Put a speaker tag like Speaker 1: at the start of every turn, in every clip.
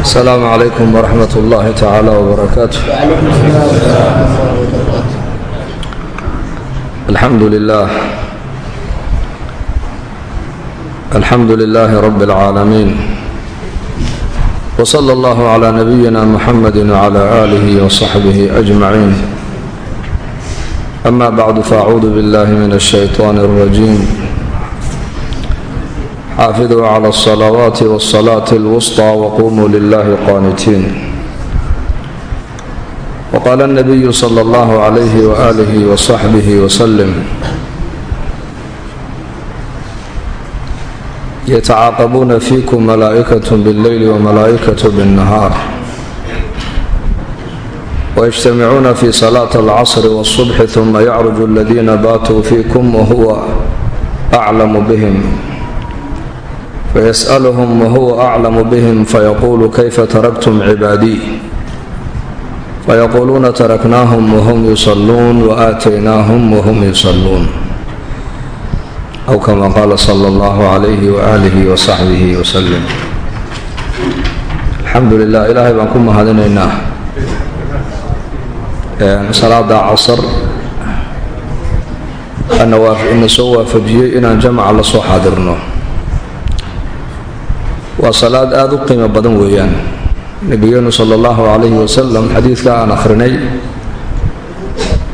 Speaker 1: السلام عليكم ورحمة الله تعالى وبركاته الحمد لله الحمد لله رب العالمين وصلى الله على نبينا محمد وعلى آله وصحبه أجمعين أما بعد فأعوذ بالله من الشيطان الرجيم xaafiduu clى الصلawaati والصلاaة الوسطى وqumuu لله qاnitiin وqاla النبiyu slى اllah عlyh وآlih وصaxbih وsلم yتcaaqabuuna fiikum malaaئkaة bالleyl وmalaaئkaة bالنahaar ويجtamicuuna fi صلاة الcصr والصبح ثuma ycرج اladina baatuu fiikum whuwa أclam bhm فيسألهم وهو أعلم بهم فيقول كيف تركتم عبادي فيقولون تركناهم وهم يصلون وآتيناهم وهم يصلون أو كما قال صلى الله عليه وآله وصحبه وسلم الحمد لله إلهي baan ku mahadinaynaa salaada casr ina soo waafajiyey inaan jamca la soo xaadirno waa salaad aada u qiimo badan weeyaan. Nabigeenu sala allahu calayhi wasalam xadiidka aan akhrinay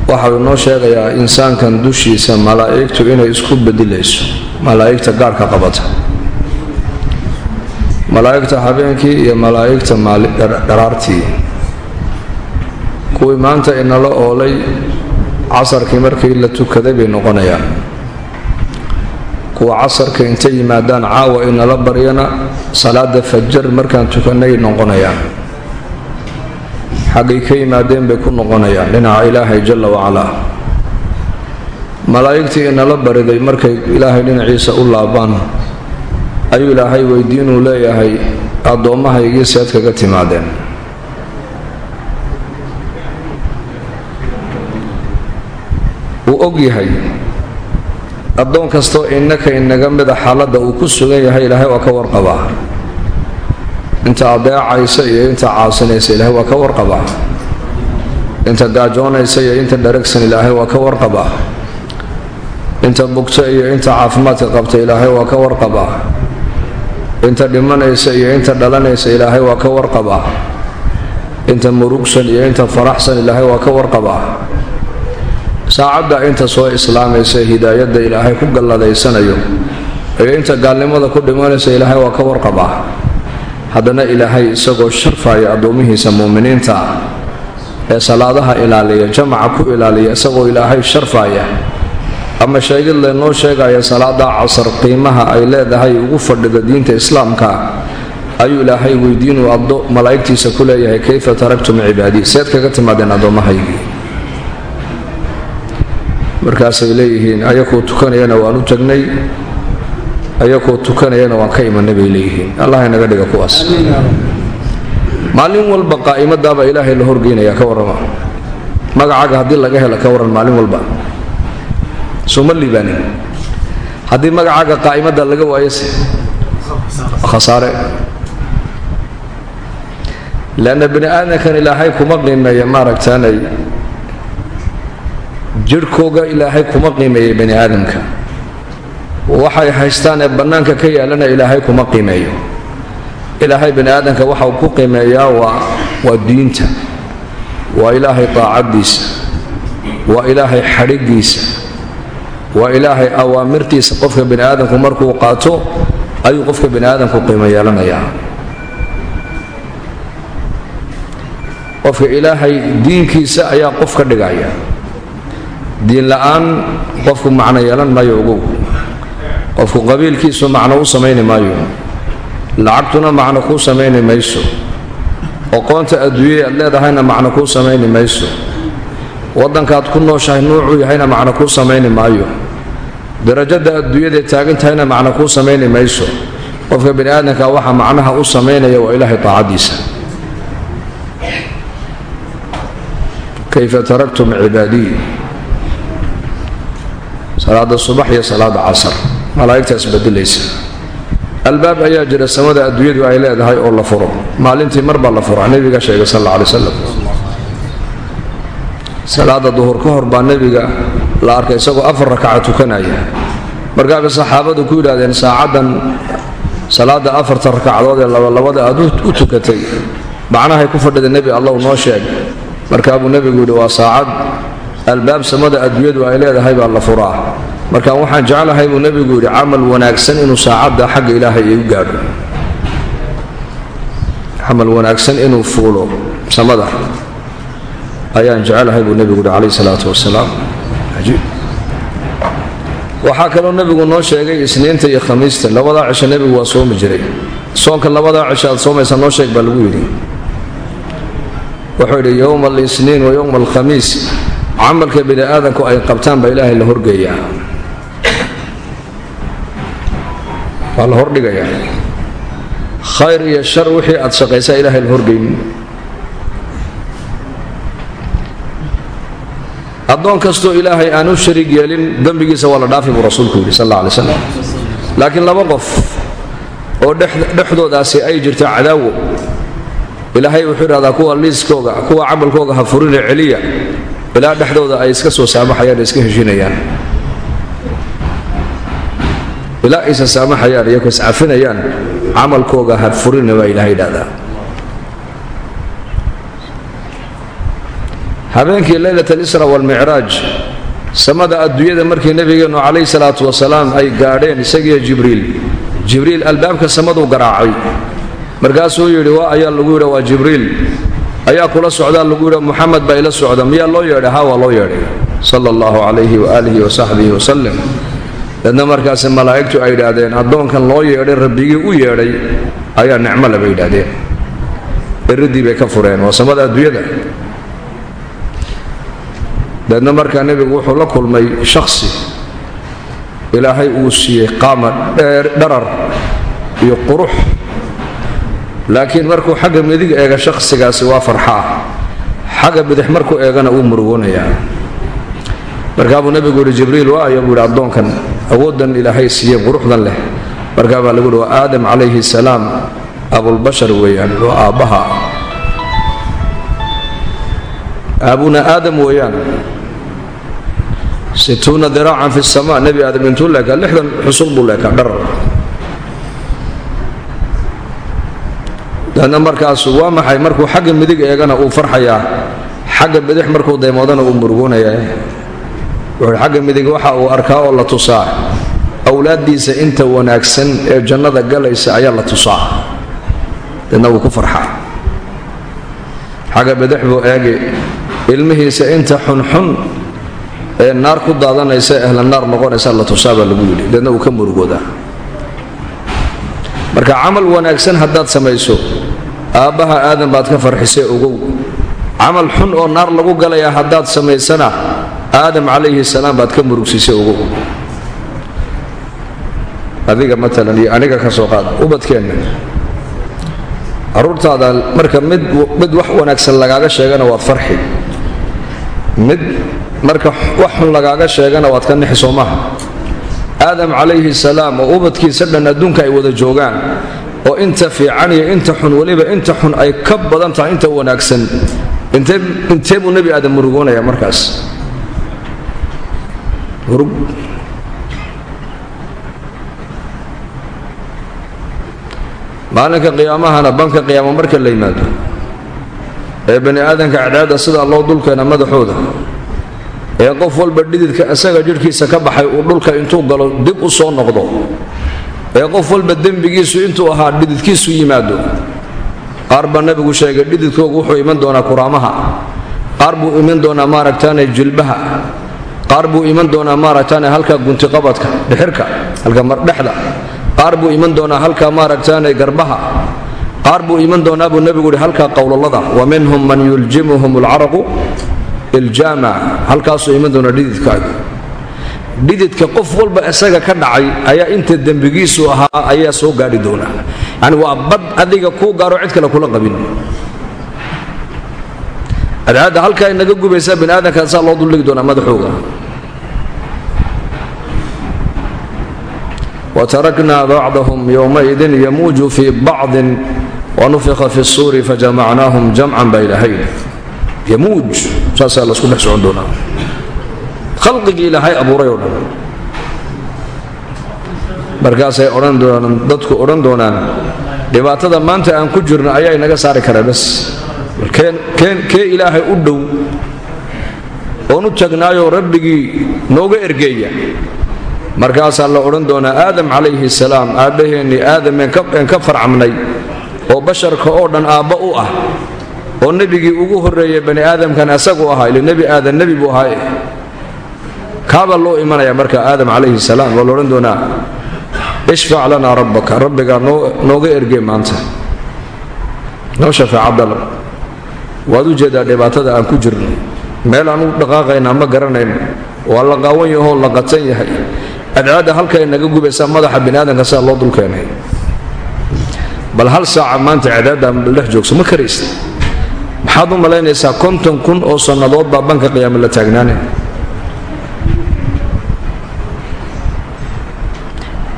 Speaker 1: waxau inoo sheegayaa insaankan dushiisa malaa'igtu inay isku bedilayso malaa'igta gaarhka qabata. Malaa'igta habeenkii iyo malaa'igta dharaartii kuwii maanta inala oolay casarkii markii la tukaday bay noqonayaan kuwa casarka intay yimaadaan caawa inala baryana salaada fajar markaan tukanay noqonayaan. Xaggay ka yimaadeen bay ku noqonayaan dhinaca ilaahay jalla wacalaa malaa'igtii inala bariday markay ilaahay dhinaciisa u laabaan ayuu ilaahay weydiinuu leeyahay addoommahaygii seed kaga timaadeen. Wuu og yahay addoon kastoo innaka inaga mida xaaladda uu ku sugan yahay ilaahay waa ka warqabaa inta adeecaysa iyo inta caasinaysa ilaahay waa ka warqabaa inta gaajoonaysa iyo inta dharagsan ilaahay waa ka warqabaa inta bugta iyo inta caafimaadka qabta ilaahay waa ka warqabaa inta dhimanaysa iyo inta dhalanaysa ilaahay waa ka warqabaa inta murugsan iyo inta faraxsan ilaahay waa ka warqabaa saacadda inta soo islaamaysa hidaayadda ilaahay ku galladaysanayo iyo inta gaalnimada ku dhimanaysa ilaahay waa ka warqabaa haddana ilaahay isagoo sharfaya addoomihiisa muuminiinta ee salaadaha ilaaliya jamaca ku ilaaliya isagoo ilaahay sharfaya ama sheegid laynoo sheegaya salaada casar qiimaha ay leedahay ugu fadhida diinta islaamka ayuu ilaahay weydiinuu malaa'igtiisa ku leeyahay kayfa taraktum cibaadii? Seed kaga timaadeen addoomahaygii markaasay leeyihiin ayakuu tukanayana waan u tagnay ayakuu tukanayana waan ka imanay bay leeyihiin. Allah inaga dhiga kuwaas. Maalin walba qaa'imadaabaa ilaahay la horgeynaya ka warrama. Magacaaga haddii laga hela ka warran maalin walba. Suma liibaanin haddii magacaaga qaa'imada laga waayose khasaare. Leanna bani aadamkan ilaahay kuma qiimeeya maaragtaanay jirhkooga ilaahay kuma qiimeeya bani aadamka. Waxay haystaan ee bannaanka ka yaalana ilaahay kuma qiimeeyo. Ilaahay bani aadamka waxa uu ku qiimeeyaa waa waa diinta. Waa ilaahay daacaddiisa waa ilaahay xadhiggiisa. Waa ilaahay awaamirtiisa. Qofka bani aadamku markuu qaato ayuu qofka bani aadamku qiimo yeelanayaa qofka ilaahay diinkiisa ayaa qof ka dhigaya diin la'aan qofku macno yeelan maayo ogow. Qofku qabiilkiisu macno u samayni maayo. Lacagtuna macno kuu samayni mayso. Oqoonta adduunyada aad leedahayna macno kuu samayni mayso. Waddankaad ku nooshahay nuucuu yahayna macno kuu samayni maayo. Darajada adduunyadae taagan tahayna macno kuu samayni mayso. Qofka bani aadamka waxa macnaha u samaynaya waa ilaahay taacadiisa. Kayfa taraktum cibaadii salaada subax iyo salaada casar. Malaa'igtaas bedelaysa. Albaab ayaa jira samada adduunyadu ay leedahay oo la furo. Maalintii mar baa la furaa. Nebiga sheegay sal alla alay wasalam salaada duhur ka hor baa nebiga la arkay isagoo afar rakaca tukanaya. Markaabay saxaabadu ku yidhahdeen saacaddan salaada afarta rakacadood ee labalabada aad u tukatay. Macnahay ku fadhida nebi allow noo sheeg. Markaa buu nebigu yidhi waa saacad albaab samada adduunyadu ay leedahay baa la furaa. Marka waxaan jeclahay buu nebigu yidhi camal wanaagsan inuu saacadda xagga ilaahay igu gaadho. Camal wanaagsan inuu fuulo samada. Ayaan jecelahay buu nebigu yidhi calayhi salaatu wasalaam waxaa kaloo nebigu noo sheegay isniinta iyo khamiista. Labadaa cisho nebigu waa soomi jiray. Soonka labadaa cisho aad soomaysa noo sheeg baa lagu yidhi. Wuxuu yidhi yowma alisniin wa yowma alkhamiis camalka bini aadanku ay qabtaan baa ilaahay la horgeeyaa. Waa la hordhigayaa khayr iyo shar wixii aad shaqaysaa ilaahay la horgeynin addoon kastoo ilaahay aan u shariig yeelin dembigiisa waa la dhaafi buu rasuulku yidhi sal alla alay slam laakiin laba qof oo dhexdoodaasi ay jirto cadaawo ilaahay wuxuu idhahdaa kuwa liiskooga kuwa camalkooga ha furine celiya ilaa dhexdooda ay iska soo saamaxayaan iska heshinayaan. Ilaa aysa saamaxayaan iyo kascafinayaan camalkooga ha furine baa ilahay idhahdaa habeenkii leylat alisra waalmicraaj samada adduunyada markii nebigeennu calayhi salaatu wasalaam ay gaadheen isagiiyo jibriil jibriil albaabka samaduu garaacay. Markaasuu yidhi waa ayaa lagu yidha waa jibriil ayaa kula socdaa lagu yidha muxamed baa ila socda. Miyaa loo yeedhay? Haa waa loo yeedhay. Sala allahu calayhi waaalihi wasaxbihi wasalem dadna markaasi malaa'igtu ay yidhaahdeen addoonkan loo yeedhay rabbigii u yeedhay ayaa nicmo le bay yidhaahdeen. Eridii bay ka fureen waa samada adduunyada. Deedna markaa nebigu wuxuu la kulmay shakhsi. Ilaahay uu siiyey qaama dharar iyo qurux laakiin markuu xagga midig eega shakhsigaasi waa farxaa xagga bidix markuu eegana uu murugoonayaa. Markaa buu nebigu yidhi jibriil waa aya buu yidhi addoonkan awooddan ilaahay siiyey quruxdan leh. Markaa baa lagu yidhi waa aadam calayhi salaam abulbashar weeyaan waa aabbaha. Aabuna aadam weeyaan. Situuna diraacan fi sama nebi aadam intuu leekaa lixdan xusul buu leekaa dharar daedna markaasu waa maxay? Markuu xagga midig eegana uu farxayaa. Xagga bidix markuu daymoodana uu murugoonayaa. Wuxuu xagga midig waxa uu arkaa oo la tusaa. Awlaaddiisa inta wanaagsan ee jannada galaysa ayaa la tusaa. Deedna wuu ku farxaa. Xagga bidix buu eegi ilmihiisa inta xunxun ee naar ku daadanaysa ehla naar noqonaysa la tusaa baa lagu yidhi. Deedna uu ka murugoodaa. Marka camal wanaagsan haddaad samayso aabbaha aadan baad ka farxisee ogow camal xun oo naar lagu galayaa haddaad samaysana aadam calayhi salaam baad ka murugsiisay ogow adiga maalan iyo aniga ka soo qaada ubadkeenna carruurtaada marka mid mid wax wanaagsan lagaaga sheegana waad farxi. Mid marka wax xun lagaaga sheegana waad ka nixi soo maaha aadam calayhi salaam oo ubadkiisa dhan adduunka ay wada joogaan oo inta fiican iyo inta xun weliba inta xun ay ka badan tahay inta wanaagsan. Intee buu nebi aadam murugoonaya markaas? Maalinka qiyaamahana banka qiyaamo marka la yimaado ee bani aadanka cadceedda sidaa loo dulkeena madaxooda ee qof walba dhididka isaga jidhkiisa ka baxay uu dhulka intuu galo dib u soo noqdo ee qof walba dembigiisu intuu ahaa dhididkiisu yimaado. Qaar baa nebigu sheegay dhididkoogu wuxuu iman doonaa kuraamaha. Qaar buu iman doonaa maaragtaane jilbaha. Qaar buu iman doonaa maaragtaane halka guntiqabadka dhixirka halka mardhexda. Qaar buu iman doonaa halka maaragtaane garbaha. Qaar buu iman doonaa buu nebigu yidhi halka qowlalada wa minhum man yuljimuhum alcaraqu iljaama. Halkaasuu iman doonaa dhididkaaga dhididka qof walba isaga ka dhacay ayaa inta dembigiisu ahaa ayaa soo gaadhi doona yani waa bad adiga kuu gaaro cid kale kula qabin. Cadcaadda halkaa inaga gubaysaa bini aadamkaa saa loo duldhigi doonaa madaxooga. Wataraknaa bacdahum yowmaidin yamuuju fii bacdin wanufika fi suuri fajamacnaahum jamcan baa ilaahay yamuuj saasaa lasku dhex socon doonaa khalqigii ilaahay abuuray oo dhan. Markaasay odhan doonaan dadku odhan doonaan dhibaatada maanta aan ku jirno ayaa inaga saari karaa bas kee ilaahay u dhow oon u tagnaayoo rabbigii nooga ergeeya. Markaasaa la odhan doonaa aadam calayhi salaam aabbaheennii aadam een ka farcamnay oo basharka oo dhan aabba u ah oo nebigii ugu horreeyey bani aadamkan asagu ahaa ile nebi aadan nebi buu ahaa kaabaa loo imanaya marka aadam calayhi salaam waa la odhan doonaa ishfac lanaa rabbaka rabbigaa nooga ergee maanta. Noo shafeecadal waad u jeedaa dhibaatada aan ku jirno meel aan u dhaqaaqaynaa ma garanayno waa la qaawan yahoo la qatan yahay. Adcaadda halkay naga gubaysaa madaxa bini aadamka sidaa loo dulkeenay bal hal saaca maanta cadaadda dhex joogso ma karaysa maxaad u malaynaysaa konton kun oo sannadood baa banka qiyaame la taagnaanay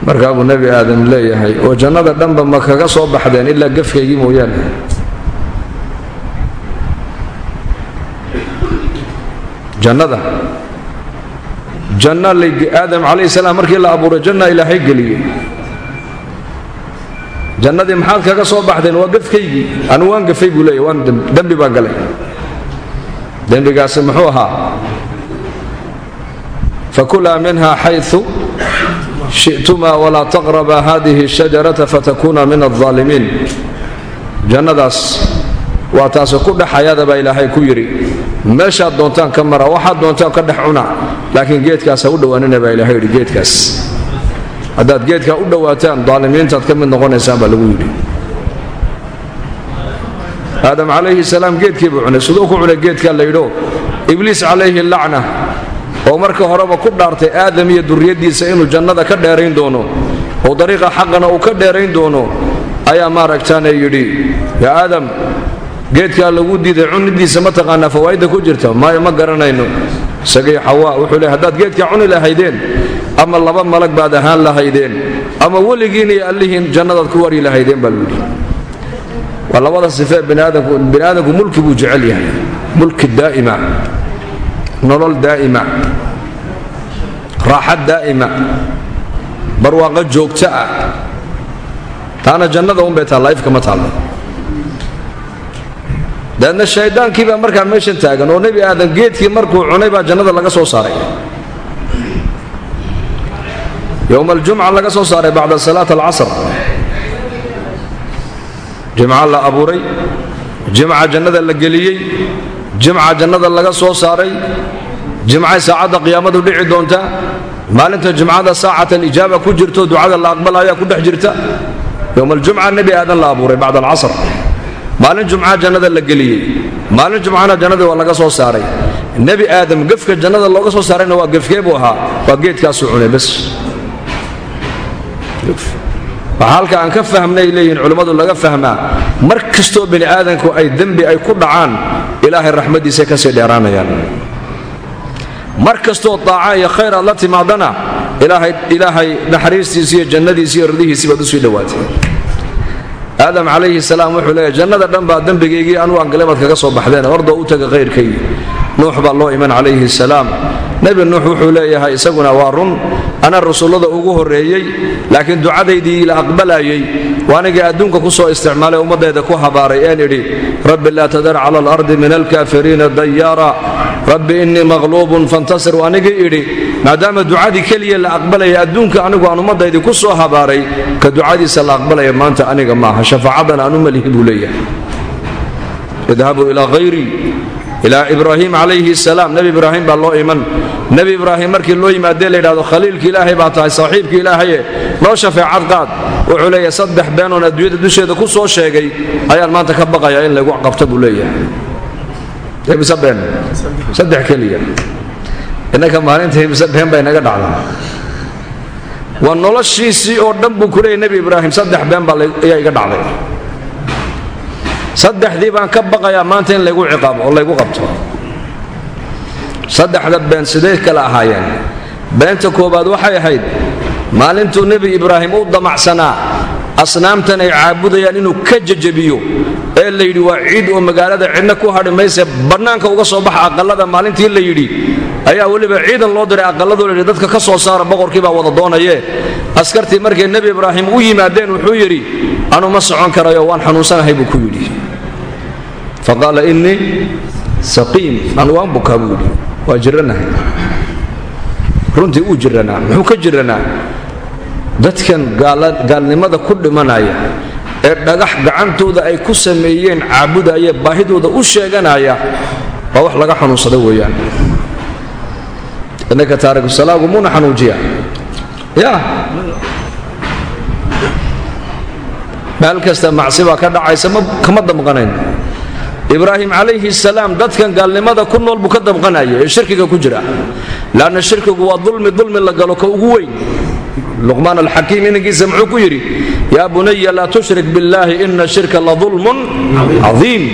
Speaker 1: markaa buu nebi aadam leeyahay oo jannada dhanba ma kaga soo baxdeen ilaa gafkaygii mooyaane. Jannada. Janna aadam calayhi salaam markii la abuuray janna ilaahay geliyey. Jannadii maxaad kaga soo baxdeen? Waa gafkaygii anu waan gafay buu leeyahy waan dembi baan galay. Dembigaasi muxuu ahaa? Fakulaa minha xayu shi'tumaa walaa taqraba hadihi shajarata fatakuna min aldaalimiin jannadaas waa taase ku dhexayada baa ilaahay ku yidhi meeshaad doontaan ka mara waxaad doontaan ka dhex cuna. Laakiin geedkaas ha u dhowaanina baa ilahay yidhi geedkaas. Haddaad geedkaa u dhowaataan daalimiintaad ka mid noqonaysaan baa lagu yidhi. Aadam calayhi salaam geedkii buu cunay siduu ku cunay geedkaa la yidho ibliis calayhi lacna oo marka horeba ku dhaartay aadam iyo durriyaddiisa inuu jannada ka dheerayn doono oo dariiqa xaqana uu ka dheerayn doono ayaa maaragtaane yidhi yaa aadam geedkaa lagu diiday cunidiisa ma taqaanaa fawaa'idda ku jirta? Maayo ma garanayno. Isagii xawaa wuxuu leey haddaad geedkaa cuni lahaydeen ama laba malag baad ahaan lahaydeen ama weligiin allihiin jannadaad ku wari lahaydeen baa lagu yidhi. Waa labada sifee biniaadamku biniaadamku mulki buu jecel yahay mulki daa'ima nolol daa'ima raaxad daa'ima. Barwaaqo joogto ah. Taana jannada unbay taalla ifka ma taallo. Daedna shayddaankii baa markaa meeshan taagan oo nebi aadan geedkii markuu cunay baa jannada laga soo saaray. Yowma aljumca laga soo saaray bacda salaat alcasr jimca la abuuray jimca jannada la geliyey jimca jannada laga soo saaray jimcay saacadda qiyaamadu dhici doontaa maalinta jimcada saacat alijaaba ku jirto ducada la aqbalayaa ku dhex jirta yowma aljumca nebi aadan la abuuray bacda alcasr. Maalin jumca jannada la geliyey maalin jumcana jannadii waa laga soo saaray. Nebi aadam gefka jannada looga soo saarayna waa gefkee buu ahaa waa geedkaasuu cunay waxaa halka aan ka fahmnay leeyihiin culimmadu laga fahmaa mar kastoo bini aadamku ay dembi ay ku dhacaan ilaahay raxmaddiisay ka sii dheeraanayaan mar kastoo daaca iyo khayr aad la timaadana ilaahay naxariistiisi iyo jannadiisi iyo ridihiisii baad u sii dhowaatay aadam calayhi salaam wuxuu leeyahy jannada dhan baa dembigaygii anugu aan galay baad kaga soo baxdeen ordoo u taga khayrkaygii nuux baa loo iman calayhi salaam. Nebi nuux wuxuu leeyahay isaguna waa run ana rasuullada ugu horreeyey laakiin ducadaydii la aqbalayey waanigii adduunka ku soo isticmaalay ummaddayda ku habaaray. Een idhi rabbi laa tadar cala alardi min alkaafiriina dayaara rabbi innii maqluubun fantasir waanigii idhi maadaama ducadii keliya la aqbalaya adduunka anigu aan ummaddaydii ku soo habaaray ka ducadiisa la aqbalaya maanta aniga maaha shafaacadan aan malihi buu leeyahay. Idhabuu ilaa hayrii ilaa ibraahim calayhi salaam. Nebi ibraahim baa iman. Nebi ibraahim markii loo yimaadee la yidhahdo khaliilki ilaahay baa tahay saaxiibki ilaahaye noo shafeecad qaad wuxuu leeyahay saddex beenoon adduunyada dusheeda ku soo sheegay ayaan maanta ka baqayaa in laygu qabta buu mise been saddex keliya. Innaka maalinta mise been bay naga dhacdaa. Waa noloshiisii oo dhan buu ku leeyahy nebi ibraahim saddex been baa ayaa iga dhacday. Saddexdii baan ka baqayaa maanta in laygu ciqaabo oo laygu qabto. Saddexda been sidee kale ahaayeen? Beenta koowaad waxay ahayd maalintuu nebi ibraahim u damacsanaa asnaamtan ay caabudayaan inuu ka jajabiyo ee la yidhi waa ciid oo magaalada cidna ku hadhi mayse bannaanka uga soo baxa aqallada maalintii la yidhi. Ayaa weliba ciidan loo diray aqalladoo layidhi dadka ka soo saara boqorkii baa wada doonayee askartii markay nebi ibraahim u yimaadeen wuxuu yidhi anu ma socon karayo waan xanuunsanahay buu ku yidhi. Faqaala innii saqiim anu waan bukaa buu yidhi. Waa jiranahay runtii uu jiranaa muxuu ka jiranaa dadkan gaalnimada ku dhimanaya ee dhagax gacantooda ay ku sameeyeen caabudaya baahidooda u sheeganaya waa wax laga xanuunsada weeyaan. Innaka taarikusalaamku muuna xanuujiya. Ya. Meel kasta macsi ka dhacaysa kama damqanayn. Ibraahim calayhi salaam dadkan gaalnimada ku nool buu ka damqanaya ee shirkiga ku jira. Leanna shirkigu waa dulmi dulmi la galo ka ugu weyn luqmaan alxakiim inankiisa muxuu ku yidhi yaa bunaya laa tushrik biاllaahi ina shirka la dulmun cadiim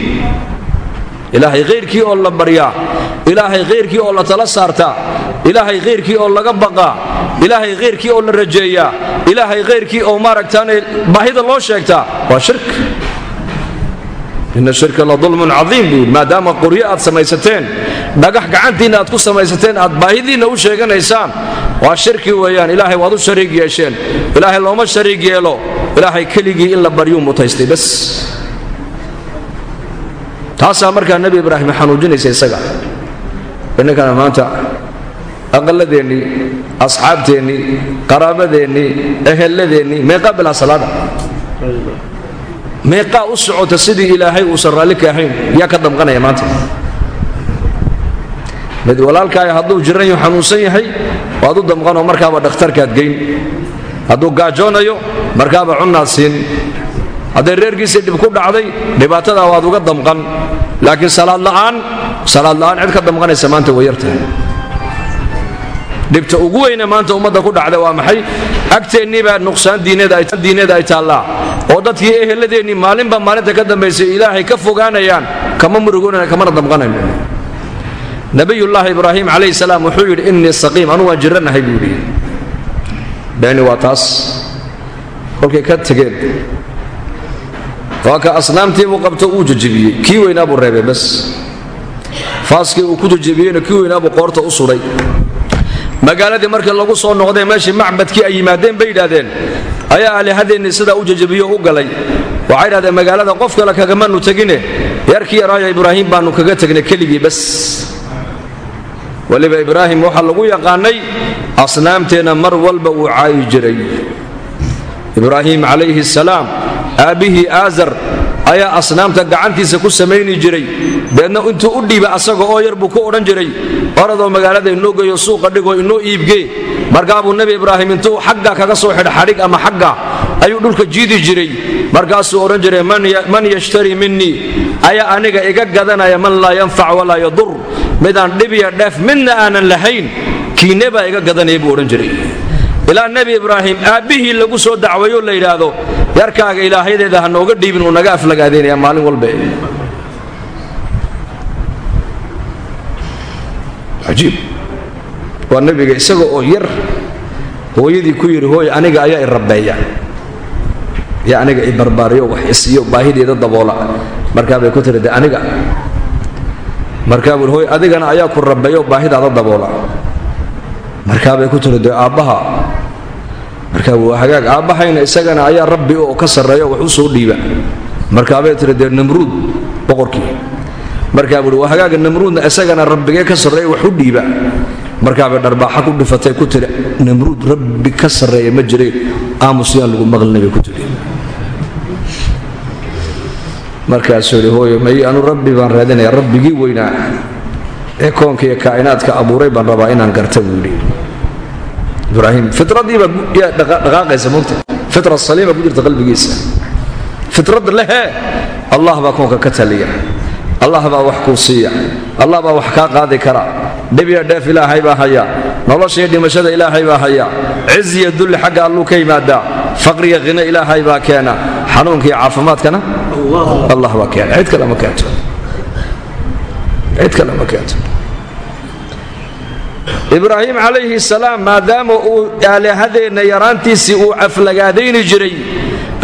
Speaker 1: ilaahay khayrkii oo la baryaa ilaahay khayrkii oo la tala saartaa ilaahay khayrkii oo laga baqaa ilaahay khayrkii oo la rajeeyaa ilaahay khayrkii oo maaragtaane baahida loo sheegtaa waa shirk ina shirka la dulmun cadiim buu yidhi maadaama qoryo aad samaysateen dhagax aad ku samaysateen aad baahidiinna u sheeganaysaan waa shirki weeyaan. Ilaahay waad u shariig yeesheen. Ilaahay looma shariig yeelo. Ilaahay keligii in la baryuu mutaystay bas. Taasaa markaa nebi ibraahim xanuujinaysa isaga. Innankana maanta aqalladeennii asxaabteennii qaraabadeennii ehelladeennii meeqaa bilaa salaada meeqaa u socota sidii ilaahay uusan raalli ka ahayn yaa ka damqanaya maanta. Mid walaalkaaga hadduu jiran yahu xanuunsan yahay waad u damqanoo markaaba dhakhtarkaad geyn. Hadduu gaajoonayo markaaba cunnaad siin. Hadday reerkiisii dhib ku dhacday dhibaatadaa waad uga damqan. Laakiin salaad la'aan salaad la'aan cid ka damqanaysa maanta way yartahay dhibta ugu weyne maanta ummadda ku dhacda waa maxay? Agteenniibaa nuqsaan diineed ay taallaa. Oo dadkii eheladeennii maalinba maalinta ka dambaysay ilaahay ka fogaanayaan kama murugoonana kamana damqanayno nabiyullaahi ibraahim calayhi salaam wuxuu yidhi innii saqiim anu waan jiranahay buu yidhi. Beeni waa kolkay ka tegeen. Waa ka asnaamtii buu qabto uu jejebiyey kii weynaa buu reebay bas faaskii uu ku jejebiyeyna kii weynaa buu qoorta u sudhay magaaladii markii lagu soo noqdee meeshii macbadkii ay yimaadeen bay yidhaahdeen ayaa alihadeennii sidaa u jejebiyo u galay. Waxay yidhahdeen magaalada qof kale kagamanu tegine yarkii yaraayo ibraahim baannu kaga tegnay keligii bas weliba ibraahim waxaa lagu yaqaanay asnaamteenna mar walba uu caayi jiray. Ibraahim calayhi salaam aabbihii aazar ayaa asnaamta gacantiisa ku samayni jiray. Deedna intuu u dhiiba asaga oo yar buu ku odhan jiray. Oradoo magaalada inoo geeyo suuqa dhigoo inoo iibgee markaabuu nebi ibraahim intuu xagga kaga soo xidha xadhig ama xagga ayuu dhulka jiidi jiray. Markaasuu odhan jiray man yashtari minii ayaa aniga iga gadanaya man laa yanfac walaa yadur. Midaan dhibiya dheef midna aanan lahayn. Kiine baa iga gadanaya buu odhan jiray. Ilaa nebi ibraahim aabbihii lagu soo dacwayo la yidhaahdo yarkaaga ilaahyadeeda ha nooga dhiibin uu naga aflagaadaynaya maalin walbe ajiib waa nebiga isaga oo yar hooyadii ku yidhi hooy aniga ayaa i rabbeeya. Yaa aniga i barbaariyo wax isiyo baahideeda daboola. Markaabay ku tiri de aniga. Markaa buui hooy adigana ayaa ku rabbeeyo baahidaada daboola. Markaabay ku tiri de aabbaha markaa waa hagaag aabbahayna isagana ayaa rabbi oo ka sarreeyo wax u soo dhiiba markaabay tiri dee namruud boqorkii. Markaa buui waa hagaaga namruudna isagana rabbigee ka sarreeya wax u dhiiba markaabay dharbaaxa ku dhifatay ku tiri namruud rabbi ka sarreeya ma jiray aamus lagu maqlinay ku tiri markaasuu yidhi hooyo may anu rabbi baan raadinaya rabbigii weynaa. Ee koonka iyo kaa'inaadka abuuray baan rabaa inaan garta buu yidhi ibraahim fitradiiba yaa dhaqaaqaysa mogta fitra saliima ku jirta qalbigiisa. Fitrad lehe allah baa koonka ka taliya. Allah baa wax kuu siiya. Allah baa wax kaa qaadi kara. Dhibiya dheef ilaahay baa haya. Noloshaiyo dhimashada ilaahay baa haya. Ciziya dulli xagga alluu ka yimaadaa faqriya khino ilaahay baa keena. Xanuunka iyo caafimaadkana allah baa keena. Cid kale ma keento cid kale ma keento ibraahim calayhi salaam maadaama uu aalihadeenna yaraantiisii uu caflagaadayni jiray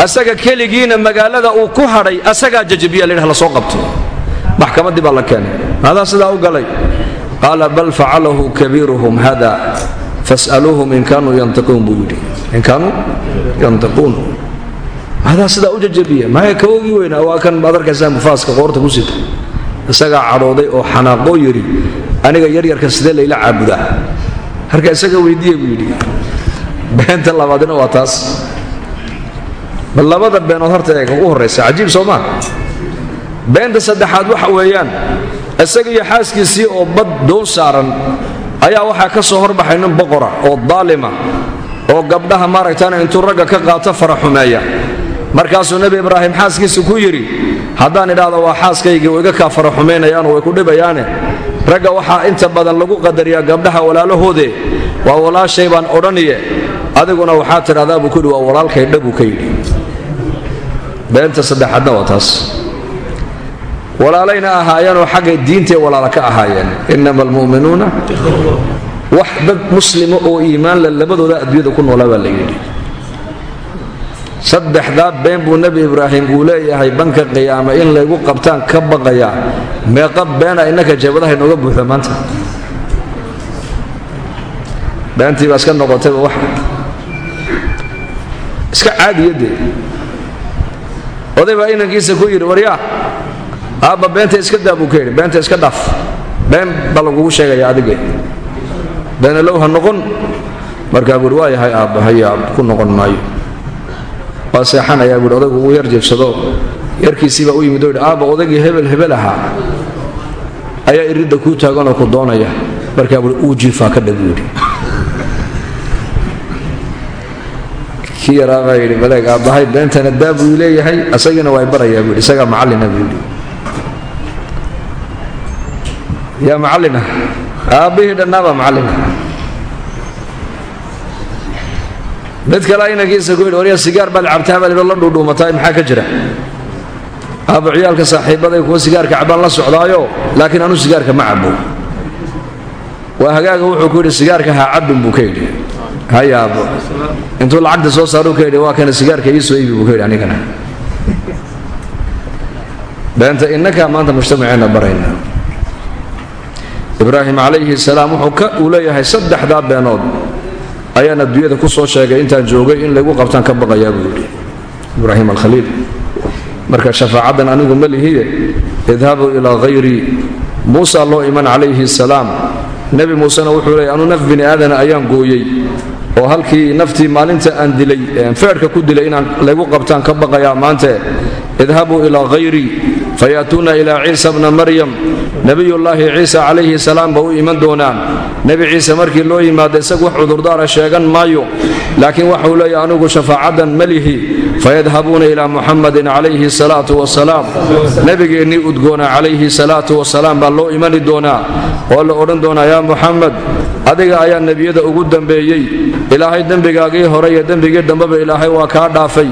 Speaker 1: asaga keligiina magaalada uu ku hadhay asagaa jajabiya ladhah la soo qabto. Maxkamaddii baa la keenay. Hadaa sidaa u galay. Qaala bal facalahu kabiiruhum hada fas'aluuhum in kaanuu yantiquun buu yidhi. In kaanuu yantiquun hadaa sidaa u jajabiya maya kaogii weynaa? Waa kan baad mufaaska qoorta ku sita. Isagaa cadhooday oo xanaaqoo yidhi aniga yaryarka sidee layla caabudaa? Harka isaga weydiiya buu yidhi beenta labaadina waa taas. Bal labada beenood horta ee ugu horraysa cajiib soo beenta saddexaad waxa weeyaan isaga iyo xaaskiisii oo bad doon saaran ayaa waxaa ka soo horbaxay nin boqora oo daalima oo gabdhaha maaragtaana intuu ragga ka qaato fara xumeeya. Markaasuu nebi ibraahim xaaskiisa ku yidhi haddaan idhaahdo waa xaaskaygii way iga kaa fara xumaynayaanoo way ku dhibayaane ragga waxaa inta badan lagu qadariyaa gabdhaha walaalahoode waa walaashay baan odhaniye. Adiguna waxaa tidhahdaa buu kuyidhi waa walaalkay dhabuu ka yidhi. Beenta saddexaadna waa taas. Walaalayna ahaayeenoo xaggay diintee walaala ka ahaayeen. Innama almu'minuuna wax dad muslima oo iimaan le labadooda adduunyada ku noolaa baa la yidhi saddexdaa been buu nebi ibraahim uu leeyahay banka qiyaame in laygu qabtaan ka baqayaa meeqa beena innaka jeebadaha inooga buuxda maanta. Beentii baa iska noqotayba wax iska caadiyadee oday baa inankiisa ku yidhi waryaa aabba beenta iska daa buu ka yidhi beenta iska dhaaf been baa lagugu sheegaya adige beenalow ha noqon. Markaa buuhi waa yahay aabba hayaa ku noqon maayo waa seexanayaa buuhi odaygu uu yar jeegsado yarkiisii baa u yimid oo aabba odaygii hebel hebel ahaa. Ayaa iridda kuu taaganoo ku doonaya. Markaa buuhi uu jiifaa ka dhag buuhi kii yaraa baa yidhi maleeg aabbahay beentana daa buu leeyahay asagiina waa barayaa buuhi isagaa macallina buu yidhi yaa macallina aabbihii dhannaabaa macallina mid kale inankiisa ku yidhi warya sigaar baad cabtaa baa la dhuudhuumataa maxaa ka jira? Aabba ciyaalka saaxiibaday kuwa sigaarka cabaan la socdaayo laakiin anuu sigaarka ma cabo waa hagaaga wuxuu ku yidhi sigaarka ha cabbin buu ka yidhi. Haya aabbo intuu lacagta soo saaruu ka yidhi waa kana sigaarka ii soo iibi buu ka yidhi anigana. Beenta innakaa maanta mujtamaceenna barayna. Ibraahim calayhi salaam wuxuu ka uu saddexdaa beenood ayaan adduunyada ku soo sheegay intaan joogay in laygu qabtaan ka baqayaa buu yidhi ibraahim alkhaliil. Marka shafaacaddan anigu ma lihiye idhabuu ilaa hayrii muusa loo iman calayhi salaam. Nebi muusena wuxuu leeyay anuu naf bini ayaan gooyey oo halkii naftii maalinta aan dilay feedhka ku dilay inaan laygu qabtaan ka baqayaa maante idhabuu ilaa hayrii fayaatuuna ilaa ciisa bna maryam nebiyullaahi ciisa calayhi salaam ba u iman doonaan nebi ciise markii loo yimaado isagu wax cudurdaara sheegan maayo. Laakiin waxau leeyahy anigu shafaacaddan malihi fayadhabuuna ilaa muxamadin calayhi salaatu wasalaam nebigeennii udgoona calayhi salaatu wasalaam baa loo imani doonaa oo la odhan doonaa yaa muxamed adiga ayaa nebiyada ugu dambeeyey ilaahay dembigaagii hore iyo dembigii dambeba ilaahay waa kaa dhaafay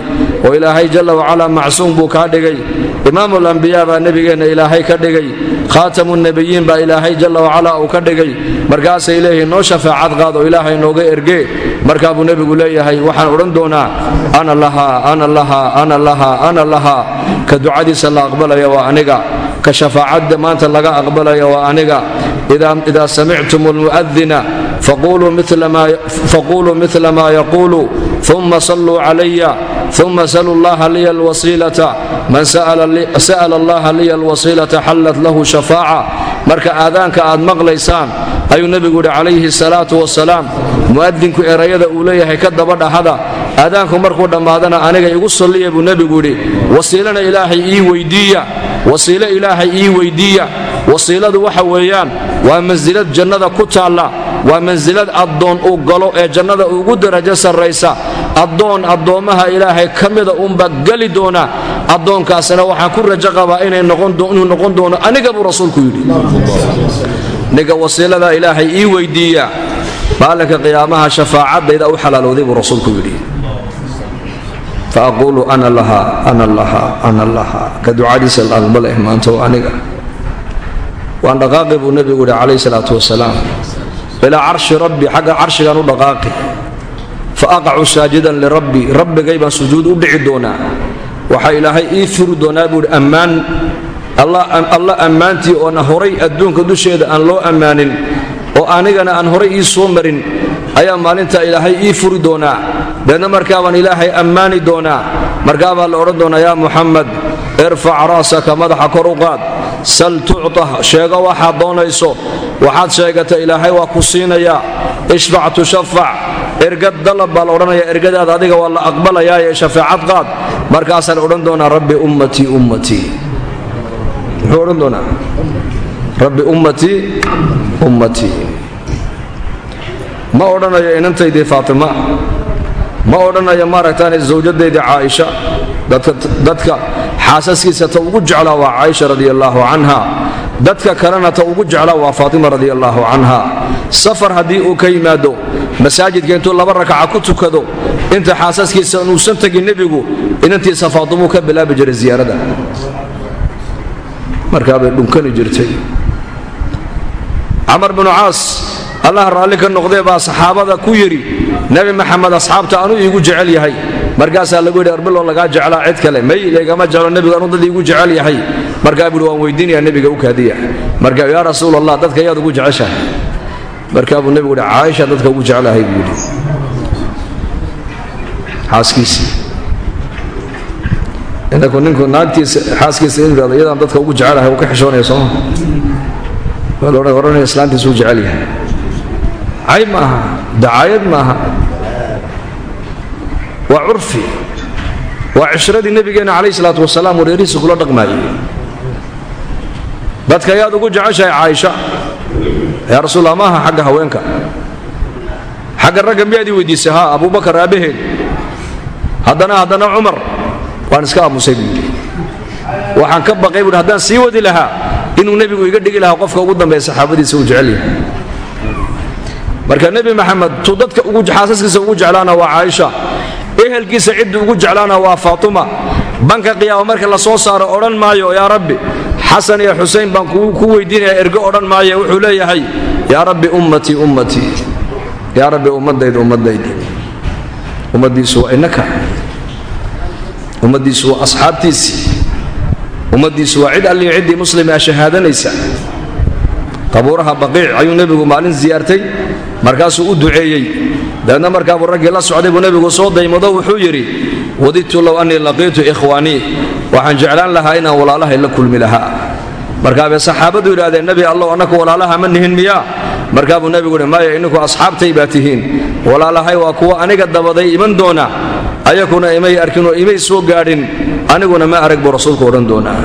Speaker 1: oo ilaahay jalla wacalaa macsuum buu kaa dhigay imaamulambiyaa baa nebigeenna ilaahay ka dhigay khaatamu nebiyiin baa ilaahay jalla wacalaa uu ka dhigay. Markaasay leeyihiin noo shafaacad qaad oo ilaahay nooga ergee. Markaa buu nebigu leeyahay waxaan odhan doonaa ana lahaa ana lahaa ana lahaa ana lahaa. Ka ducadiisa la aqbalaya waa aniga. Ka shafaacadda maanta laga aqbalaya waa aniga. Idaa samictum almu'adina faquluu mila ma yaquulu uma salluu calaya uma saluu llaha liya alwasiilata man sa'ala allaha liya alwasiilata xallat lahu shafaaca marka aadaanka aad maqlaysaan ayuu nebigu yidhi calayhi salaatu wasalaam mu'adinku erayada uu leeyahay ka daba dhahada aadaanku markuu dhammaadana aniga igu salliya buu nebigu yidhi wasiilana ilaahay ii weydiiya wasiilo ilaahay ii weydiiya wasiiladu waxa weeyaan waa mansilad jannada ku taalla waa mansilad addoon uu galo ee jannada ugu darajo sarraysa. Addoon addoommaha ilaahay ka mida unbaa geli doona. Addoonkaasina waxaan ku rajo qabaa inuu noqon doono aniga buu rasuulku yidhi. Niga wasiilada ilaahay ii weydiiya. Maalinka qiyaamaha shafaacadayda u xalaalowday buu rasuulku yidhi. Faaquulu ana laha ana laha ana laha. Ka ducadiisa la aqbaleh maanta oo aniga. Waan dhaqaaqi buu nebigu yidhi calayhi salaatu wasalaam ilaa carshi rabbi xagga carshigaan u dhaqaaqi. Fa aqacu saajidan lirabbi rabbigay baan sujuud u dhici doonaa. Waxaa ilaahay ii furi doonaa buuhi ammaan alla ammaantii oona horay adduunka dusheeda aan loo ammaanin oo anigana aan horay ii soo marin ayaa maalintaa ilaahay ii furi doonaa. Deedna markaabaan ilaahay ammaani doonaa. Markaabaa la odhan doonaa yaa muxamed irfac ra'saka madaxa kor u qaad sal tucta sheego waxaad doonayso waxaad sheegata ilaahay waa ku siinayaa ishfac tushafac ergad dalab baa la odhanaya ergadaada adiga waa la aqbalayaaye shafeecad qaad. Markaasaa la odhan doonaa rabbi ummatii ummatii muxuu odhan doonaa? Rabbi ummatii ummatii ma odhanayo inantaydii faatima ma odhanayo maaragtaan zawjadaydii caaisha dadka xaasaskiisa ta ugu jeclaa waa caaisha radi allaahu canha. Dadka kalena ta ugu jeclaa waa faatima radi allaahu canha. Safar haddii uu ka yimaado masaajidka intuu laba rakaca ku tukado inta xaasaskiisa inuusan tegin nebigu inantiisa faatimuu ka bilaabi jiray ziyaarada. Markaabay dhunkani jirtay. Camar binu caas allah raalli ka noqdee baa saxaabada ku yidhi nebi maxamed asxaabta anuu iigu jecel yahay markaasaa lagu yidhi arbiloo lagaa jeclaa cid kale may laygama jeclo nebigu anuu dad iigu jecel yahay. Markaa buuhi waan weydiinayaa nebiga u kaadiya. Markaa yaa rasuul dadka yaad ugu jeceshahay. Markaa buu nebigu yidhi caaisha dadka ugu jeclahay buu yidhi. Xaaskiisii inaku ninku naagtiisa xaaskiisa in yidhahdo iyadaan dadka ugu jecelahay uu ka xishoonaya sooma waa la odhanaya islaantiisa u jecel yahay. Cayb ma aha dacaayad ma waa curfi. Waa cishradii nebigeenna calayh isalaatu wasalaam wareerihiisa kula dhaqmaayey. Dadka ayaad ugu jeceshahay caaisha. Yaa rasuulla ma aha xagga haweenka. Xagga ragga miyaad ii weydiisay? Haa abuubakar aabbaheed haddana haddana cumar. Waan iska aamusay waxaan ka baqay buuhi haddaan sii wadi lahaa inuu nebigu iga dhigi lahaa qofka ugu dambeeya saxaabadiisa uu jecel yahay. Marka nebi maxamed tuu dadka xaasaskiisa ugu jeclaana waa caaisha ehelkiisa ciddii ugu jeclaana waa faatuma. Banka qiyaama marka la soo saaro odhan maayo yaa rabbi xasan iyo xusein baan ku weydiinaya ergo odhan maaye wuxuu leeyahay yaa rabbi ummatii ummatii yaa rabbi ummadayda ummadaydi. Ummaddiisu waa innaka. Ummaddiisu waa asxaabtiisii ummaddiisu waa cid alliyo ciddii muslimaa shahaadanaysa qabuuraha baqiic ayuu nebigu maalin siyaartay markaasuu u duceeyey dabeedna markaabuu raggii la socday buu nebigu soo daymado wuxuu yidhi wadidtu low annii laqiitu ikhwaanii waxaan jeclaan lahaa inaan walaalahay la kulmi lahaa. Markaabay saxaabadu yidhahdeen nebi allow annaku walaalaha ma nihin miyaa? Markaabuu nebigu yidhi maya inninku asxaabtay baa tihiin. Walaalahay waa kuwa aniga dabaday iman doona ayakuna imay arkin oo imay soo gaadhin aniguna ma arag buu rasuulku odhan doonaa.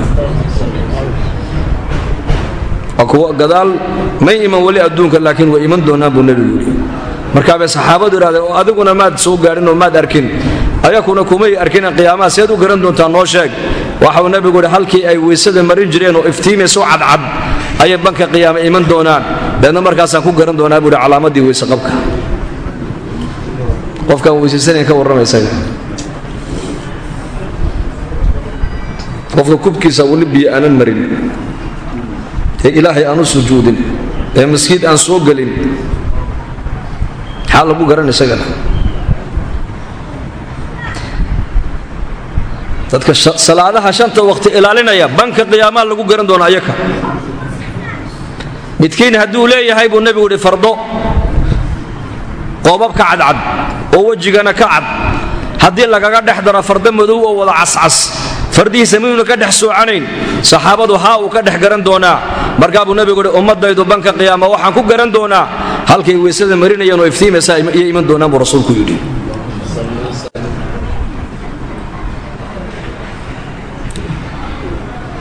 Speaker 1: Waa kuwa gadaal may iman weli adduunka laakiin way iman doonaan buu nebigu yidhi markaabay saxaabadu idhahdeen oo adiguna maad soo gaadhin oo maad arkin. Ayakuna kumay arkina qiyaamaha seed u garan doontaa noo sheeg. Waxau nebigu yidhi halkii ay weysada marin jireen oo iftiimayso cadcad ayay banka qiyaama iman doonaan. Deedna markaasaan ku garan doonaa buuhi calaamadii weyse qabka. Qofkaan weysaysanayn ka warramaysaga. Qofka kubkiisa weli biyo aanan marin. Ee ilaahay aan u sujuudin. Ee maskiid aan soo gelin maxaa lagu garan isagana? Dadka salaadaha shanta waqti ilaalinaya banka qiyaamaa lagu garan doona ayaka. Midkiin hadduu leeyahay buu nebigu yidhi fardo qoobab ka cadcad oo wejigana ka cad. Haddii lagaga dhex daro fardo madow oo wada cascas fardihiisa miyuuna ka dhex soocanayn saxaabadu haa uu ka dhex garan doonaa. Markaa buu nebigu yidhi ummadaydu banka qiyaama waxaan ku garan doonaa halkay weysada marinayaan oo iftiimaysaa iyo iman doonaan buu rasuulku yidhi.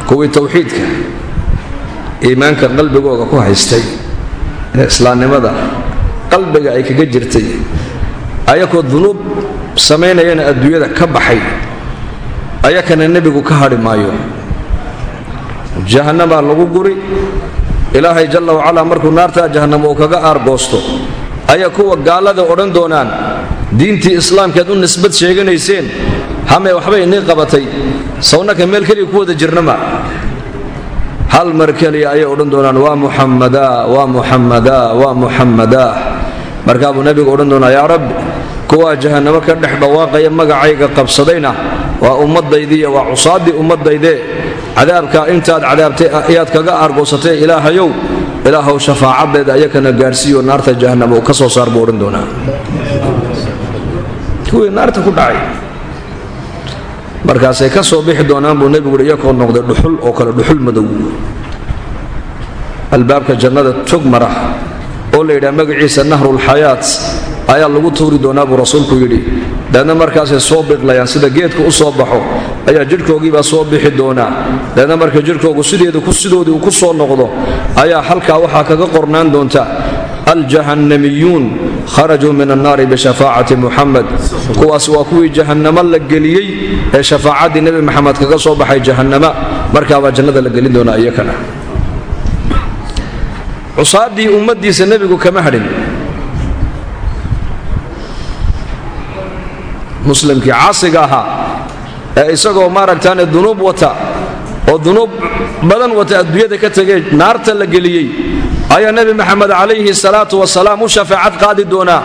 Speaker 1: Kuwii tawxiidka iimaanka qalbigooga ku haystay ee islaamnimada qalbiga ay kaga jirtay ayakoo dunuub samaynayana adduunyada ka baxay ayakana nebigu ka hadhi maayo. Jahannamaa lagu guri ilaahay jalla wacalaa markuu naartaa jahannam uu kaga aargoosto ayaa kuwa gaalada odhan doonaan diintii islaamkeed u nisbad sheeganayseen hame waxbay inii qabatay sawnaka meel keliya ku wada jirnama. Hal mar keliya ayay odhan doonaan waa muxamadaa waa muxamadaa waa muxamadaa markaa buu nebigu odhan doonaa yaa rabbi kuwaa jahannamo ka dhex dhawaaqaya magacayga qabsadayna waa ummadaydiiyo waa cusaaddii ummaddaydee cadaabkaa intaad cadaabtay ayaad kaga aargoosatay ilaahayow ilaahow shafaacaddeeda ayakana gaarhsiiyo naarta jahannama uu ka soo saar buu odhan doonaa. Kuwii naarta ku dhacay. Markaasay ka soo bixi doonaan buu nebigu uhi iyakoo noqday dhuxul oo kale dhuxul madow. Albaabka jannada tog mara oo la yidhaha magaciisa nahrulxayaat ayaa lagu tuuri doonaa buu rasuulku yidhi daedna markaasay soo biqlayaan sida geedka u soo baxo ayaa jidhkoogiibaa soo bixi doonaa daedna marka jidhkoogu sidoodii uu ku soo noqdo ayaa halkaa waxaa kaga qornaan doonta aljahannamiyuun kharajuu min annaari bishafaacati muxamed kuwaas waa kuwii jahannamo la geliyey ee shafaacaddii nebi maxamed kaga soo baxay jahannama markaabaa jannada la gelin doonaa iyakana. Cusaaddii ummaddiisa nebigu kama hadhin muslimkii caasiga ahaa ee isagoo maaragtaane dunuub wata oo dunuub badan wata adduunyada ka tegay naarta la geliyey ayaa nebi maxamed calayhi salaatu wasalaam u shafaacad qaadi doonaa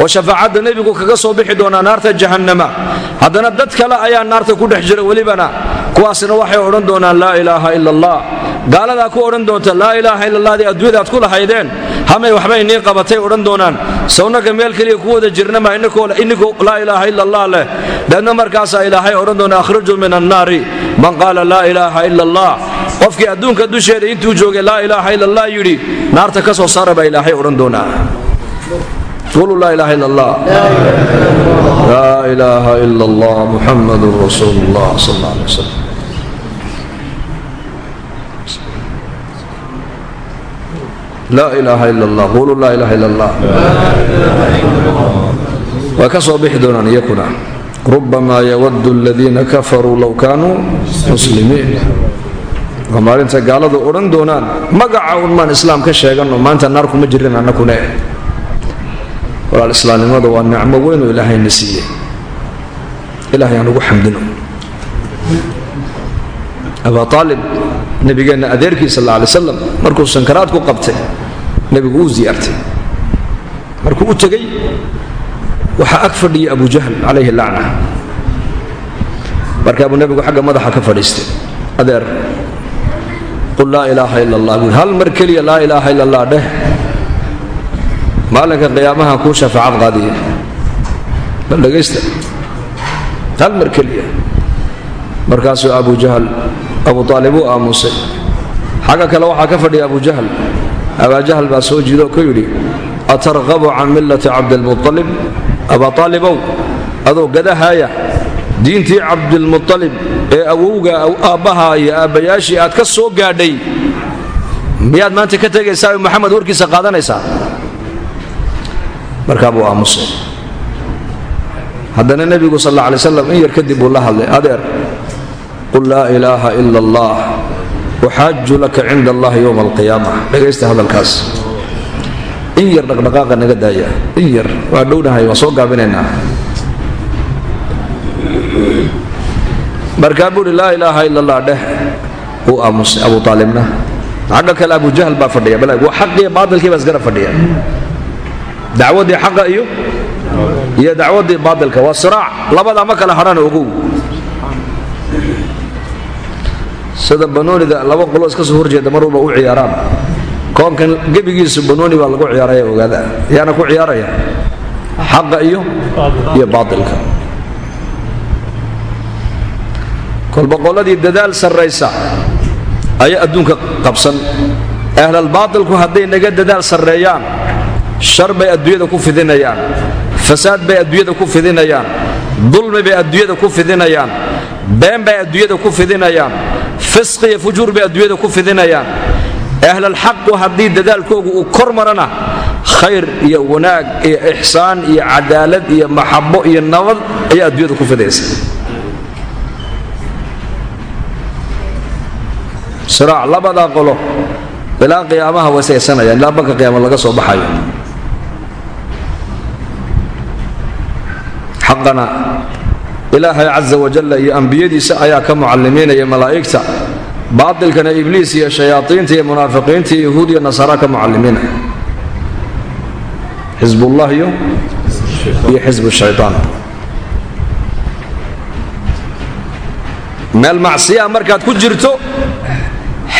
Speaker 1: oo shafaacadda nebigu kaga soo bixi doonaa naarta jahannama. Haddana dad kale ayaa naarta ku dhex jira welibana kuwaasna waxay odhan doonaan laa ilaaha ila allah. Gaaladaa ku odhan doonta laa ilaaha ila allahdi adduunyadaad ku lahaydeen hamay waxba inii qabatay odhan doonaan. Sawnaga meel keliya ku wada jirna ma inigu laa ilaaha ila leh. Leanna markaasaa ilaahay odhan doona akhrijuu min annaari man qaala laa ilaaha ila allah qofkii adduunka dusheeda intuu joogay laa ilaaha ila allah yidhi naarta ka soo saara baa ilaahay odhan doonaa. Quluu laa ilaaha ila allah laa ilaaha ila allah muxamadun rasuulu allah sal alla alay wasalam laa ilaaha ila allah quuluu laa ilaaha ila allah waa ka soo bixi doonaan iyakuna rubamaa yawadu aladiina kafaruu low kaanuu muslimiin. Waa maalinta gaaladu odhan doonaan magaca un maan islaam ka sheeganno maanta naar kuma jirin annakune walaal islaamnimada waa nicmo weynoo ilaahayna siiyey. Ilaahay aan ugu xamdino. Abaa aalib nebigeenna adeerkii sal alla alay slam markuu sankaraad ku qabtay nebigu uu ziyaartay. Markuu u tegey waxaa ag fadhiyay abu jahl calayhi lacna markaa buu nebigu xagga madaxa ka fadhiistay adeer qul laa ilaaha ila allah buui hal mar keliya laa ilaaha ila allah dheh. Maalinka qiyaamaha kuu shafaacad qaadiya. Bal dhegaysta hal mar keliya. Markaasuu abu jahl abu aalib uu aamusay. Xagga kale waxaa ka fadhiya abu jahl. Abaa jahl baa soo jiido oo ka yidhi atarqabu can millati cabdilmualib abaa aalibow adoo gadahaaya diintii cabdilmualib ee awowga aabbaha iyo aabbayaashii aad ka soo gaadhay miyaad maanta ka tegaysaa maxamed warkiisa qaadanaysaa? Markaa buu aamusay. Haddana nebigu sal alla alay slam in yar kadib buu la hadlay adeer qul laa ilaaha ila allah uxaaju laka cinda allahi yowma alqiyaama dhegaysta hadalkaas in yar dhaqdhaqaaqa naga daaya in yar waa dhownahay waa soo gaabinaynaa markaa buuhi laa ilaaha ila allah dheh uu aamusay abu aalibna xagga kale abu jahl baa fadhiya bal waa xaqiiyo baatilkii baa isgara fadhiya dacwaddii xaqa iyo iyo dacwaddii baatilka waa siraac labadaa ma kala hadhana ogow sida banoonida laba qolo iska soo horjeeda mar walba u ciyaaraan. Koonkan gebigiisu banooni baa lagu ciyaaraya ogaada. Yaana ku ciyaaraya xaqa iyo iyo baatilka. Kolba qoladii dadaal sarraysa ayaa adduunka qabsan. Ahlalbaatilku hadday naga dadaal sarreeyaan shar bay adduunyada ku fidinayaan fasaad bay adduunyada ku fidinayaan dulmi bay adduunyada ku fidinayaan been bay adduunyada ku fidinayaan fisqi iyo fujuur bay adduunyada ku fidinayaan. Ahlalxaqu haddii dadaalkoogu uu kor marana khayr iyo wanaag iyo ixsaan iyo cadaalad iyo maxabo iyo nabad ayaa adduunyada ku fidaysa. Siraac labadaa qolo ilaa qiyaamaha wasaysanayaan ilaa banka qiyaama laga soo baxayo. Xaqana ilaahay casa wajalla iyo ambiyadiisa ayaa ka mucallimiinaya malaa'igta baatilkana ibliis iyo shayaaiinta iyo munaafiqiinta iyo yahuud iyo nasaara ka mucalimiina xisbullah iyo iyo xisbu shaytaan. Meel markaad ku jirto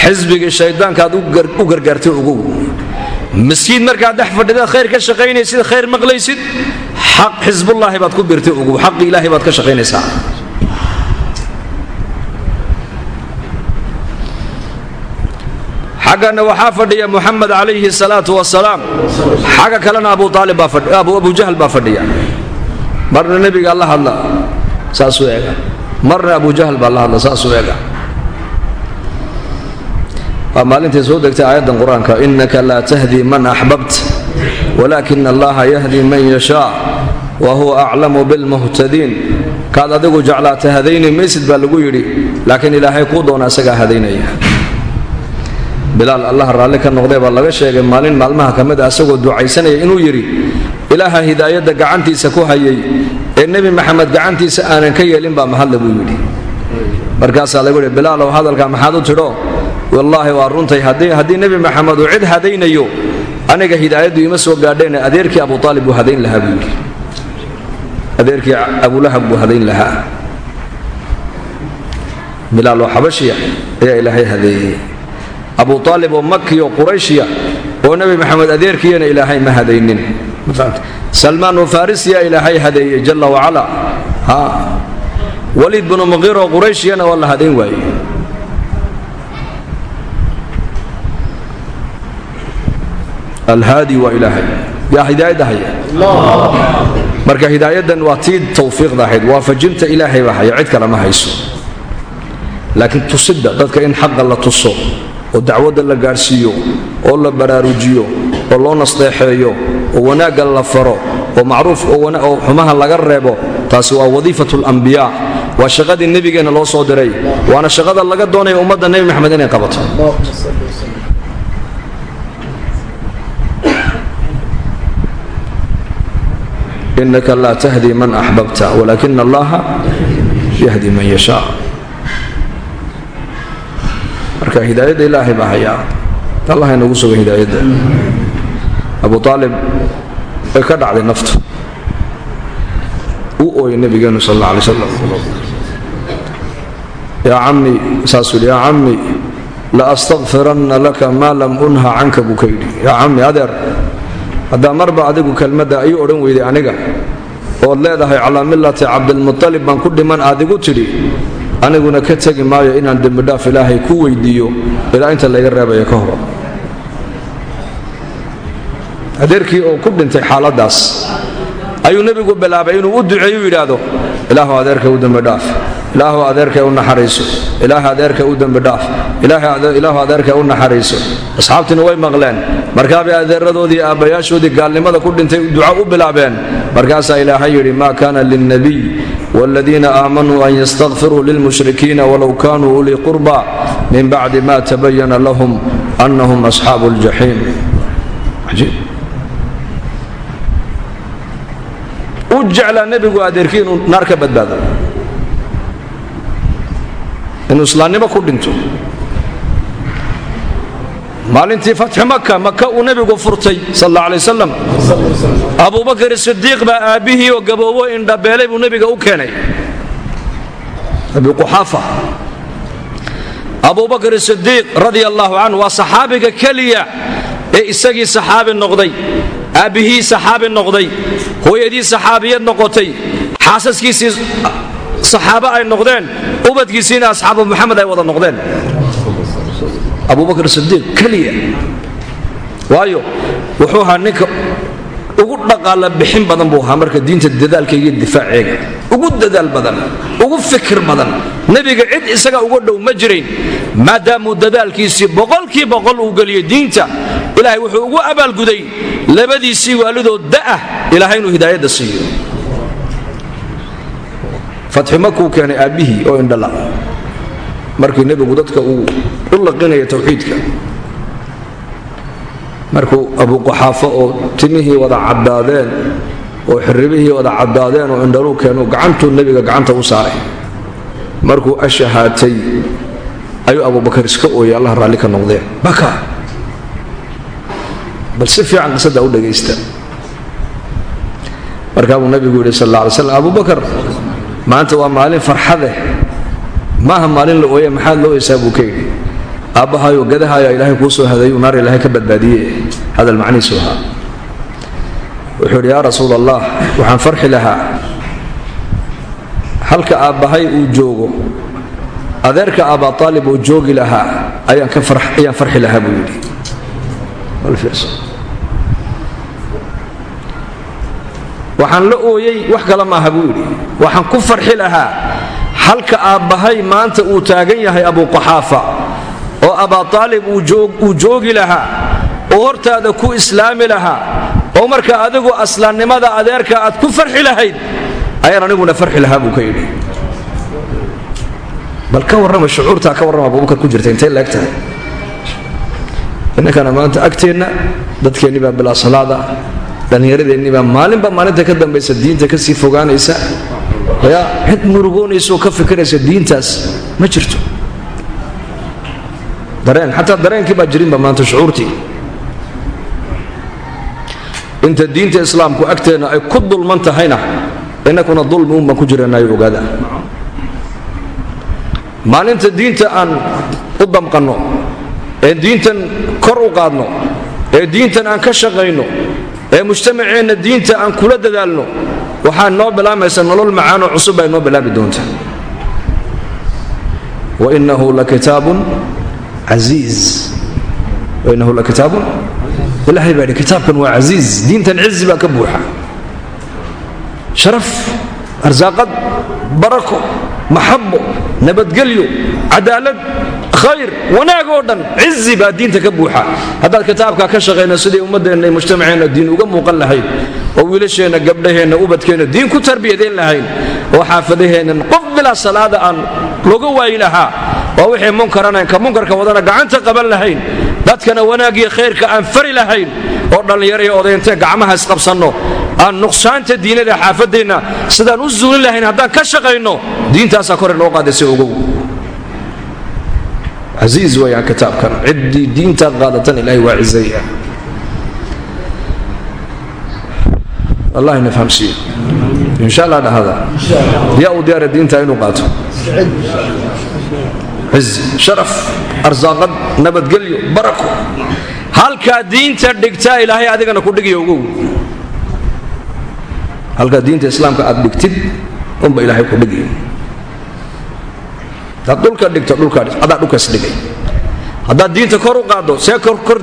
Speaker 1: xisbigii shaydaankaad u gargaartay ugu. Miskiin markaad dhex fadhida khayr ka shaqaynaysid khayr maqlaysid xisbullaahi baad ku birtay ugu xaqi ilaahay baad ka shaqaynaysaa. Xaggana waxaa fadhiya muxamed calayhi salaatu wasalaam xagga kalena abu aalib abu jahl baa fadhiya. Marna nebigaa la hadla saasuu eega. Marna abu jahl baa la hadla saasuu eega. Waa maalintai soo degtay aayaddan qur'aanka inaka laa tahdi man axbabt walakin allaha yahdi man yashaa wa huwa aclamu bilmuhtadiin kaad adigu jeclaata hadayni maysid baa lagu yidhi laakiin ilaahay kuu doona isagaa hadaynaya. Bilaal allaha raalli ka noqdee baa laga sheegay maalin maalmaha ka mid a isagoo ducaysanaya inuu yidhi ilaaha hidaayadda gacantiisa ku hayay ee nebi maxamed gacantiisa aanan ka bilaalow hadalkaa maxaad u tidho? Wallaahi waa runtay haddii nebi maxamed uu cid hadaynayo aniga hidaayaddu ima soo gaadheen adeerkii abu aalib buu hadayn lahaa buu yidhi. Adeerkii abulahab buu hadayn lahaa. Bilaal oo xabashiya ayaa ilaahay hadeeyey. Abu aalib oo makiyo qurayshiya oo nebi maxamed adeerkiiyana ilaahay ma hadaynin. Salmaan oo farisiya ilaahay hadeeyey jalla wacala waliid binu muqiir oo qurayshiyana waa la hadayn waaye alhaadi waa ilaahay yaa hidaayadda marka hidaayadan waa tii tawfiiqda ahayd waafajinta ilaahay baa haya cid ma hayso. Laakiin tusidda dadka in xaqa la tuso oo dacwadda la gaadhsiiyo oo la baraarujiyo oo loo nasteexeeyo oo wanaagga la faro oo macruuf oo xumaha laga reebo taasi waa wadiifatu lambiyaa waa shaqadii nebigeenna loo soo diray waana shaqada laga doonaya ummadda nebi maxamed inay qabato inaka laa tahdi man axbabta walaakina allaha yahdi man yashaa marka hidaayadda ilaahay baa hayaa. Allah inagu suga hidaayadda abu aalib way ka dhacday naftu. U ooyay nebigeenu sal alla alay slam yaa cammi saasuu yaa cammi la astakfiranna laka maa lam unha canka buu ka yidhi. Yaa cammi adeer haddaa marba adigu kelmadda ayuu odhan weyday aniga ood leedahay calaa millati cabdilmutalib baan ku dhiman aad igu tidhi aniguna ka tegi maayo inaan dembidhaaf ilaahay ku weydiiyo ilaa inta layga reebaya ka hor. Adeerkii oo ku dhintay xaaladdaas ayuu nebigu bilaabay inuu u duceeyu yidhaahdo ilaahu adeerka u dembidhaaf ilaahu adeerka u naxariiso. Ilaahu adeerka u dembidhaaf ilaahu adeerka u naxariiso. Asxaabtiina way maqleen. Markaabay adeeradoodii aabbayaashoodii gaalnimada ku dhintay duca u bilaabeen. Markaasaa ilaahay yidhi maa kaana lilnabiy wاladiina aamanuu an ystakfiruu lilmushrikiina walow kanuu ulii qurba min bacdi ma tabayana lahum anahum asxaabu اljaxiim u jeclaa nebigu adeerkii inuu naar badbaado inuu islaamnimo ku dhinto. Maalintii fatxi maka maka uu nebigu furtay sal alla alay wasalam abubakar sidiiq baa aabbihii oo gaboobo indhabeelay buu nebiga u keenay. Abi quxaafa. Abubakar sidiiq radia allahu canhu waa saxaabiga keliya ee isagii saxaabi noqday aabbihii saxaabi noqday hooyadii saxaabiyad noqotay xaasaskiisii saxaabo ay noqdeen ubadkiisiina asxaabu muxamed ay wada noqdeen. Abubakr sidiiq keliya. Waayo wuxuu ahaa ninka ugu dhaqaala bixin badan buu ahaa marka diinta dadaalkayga iyo difaaceega. Ugu dadaal badan ugu fikir badan. Nebiga cid isaga uga dhow ma jirayn maadaamuu dadaalkiisii boqolkii boqol uu geliyey diinta. Ilaahay wuxuu ugu abaalguday labadiisii waalidood da'ah ilaahay inuu hidaayadda siiyo fatxi makuu keenay aabbihii oo indhala? Markii nebigu dadka uu u laqinaya tawxiidka. Markuu abuquxaafo oo timihii wada caddaadeen oo xirribihii wada caddaadeen oo indhaluu keenu gacantuu nebiga gacanta u saaray. Markuu ashahaatay ayuu abubakar iska ooyay allah raalli ka noqdee. Baka! Bal si fiican qisadaa u dhagaysta. Markaa buu nabigu yidhi sal alla alay slam abubakar maanta waa maalin farxadeh maaha maalin la ooye maxaad loo oysaa buu ka yidhi. Aabbahayo gadahayo ilaahay kuu soo hadayu naar ilaahay ka badbaadiye hadal macnihiisu ahaa. Wuxuu yidhi yaa rasuul allah waxaan farxi lahaa. Halka aabbahay uu joogo adeerka abaa aalib oo joogi lahaa ayaan ayaan farxi lahaa buu yidhi waxaan la ooyey wax kale maaha buu yidhi. Waxaan ku farxi lahaa halka aabbahay maanta uu taagan yahay abuquxaafa oo abaa aalib uu joogi lahaa oo hortaada ku islaami lahaa oo markaa adigu aslaannimada adeerka aad ku farxi lahayd ayaan aniguna farxi lahaa buu ka yidhi. Bal ka warrama shucuurtaa ka warrama abubakar ku jirta intay laeg tahay. Innankana maanta agteenna dadkeennii baa bilaa salaada dhallinyaradeenni baa maalinba maalinta ka dambaysa diinta ka sii fogaanaysa. Ya cid murugoonaysaoo ka fikiraysa diintaas ma jirto. Dareen xataa dareenkii baa jirinba maanta shucuurtii. Inta diinta islaamku agteenna ay ku dulman tahayna innakuna dulmi un baan ku jiranayo ogaada maalinta diinta aan u damqanno ee diintan kor u qaadno ee diintan aan ka shaqayno ee mujtamaceenna diinta aan kula dadaalno waxaa noo bilaamaysa nolol macaanoo cusub ay noo bilaabi doonta wainahu lakitaabun casiiz wainahu lakitaabun ilaahay baa yidhi kitaabkan waa casiiz diintan cizi baa ka buuxa. Sharaf arsaaqad barako maxabo nabadgelyo cadaalad khayr wanaag oo dhan cizi baa diinta ka buuxa. Haddaad kitaabkaa ka shaqayno sidii ummaddeenna iyo mujtamaceenna diin uga muuqan lahayd oo wiilasheenna gabdhaheenna ubadkeenna diin ku tarbiyadayn lahayn oo xaafadaheennan qof bilaa salaada aan looga waayi lahaa waa wixii munkaranayn ka munkarka wadana gacanta qaban lahayn dadkana wanaagiyo khayrka aan fari lahayn oo dhallinyaro iyo odaynte gacmaha aan nuqsaanta diinada xaafadeenna sidaan u zuulin lahayn haddaan ka shaqayno diintaasaa kore noo qaadaysa ogow casiiz wayaan kitaabkan. Ciddii diintaa qaadatan ilaahay waa cizaya. Wallahi na fahamsiiyo insha allah dhahada yaa uu diyaara diinta inuu qaato. Cizi sharaf arsaaqad nabadgelyo barako. Halkaa diinta dhigtaa ilaahay adigana ku dhigiyo ogow. Halkaa diinta islaamka aad dhigtid unba ilaahay ku dhigiyo hadaad diinta kor u qaaddo see